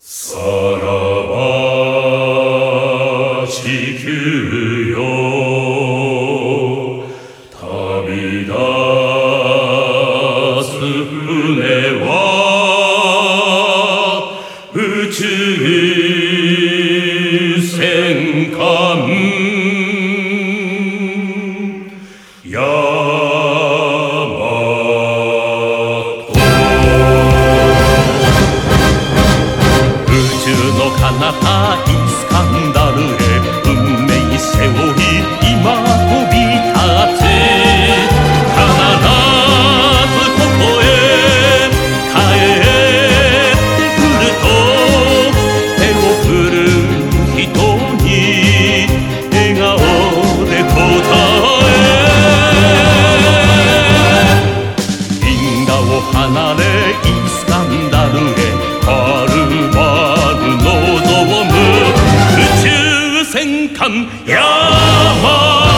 さらば地球よ。旅立つ船は宇宙 Kanada 난 야마도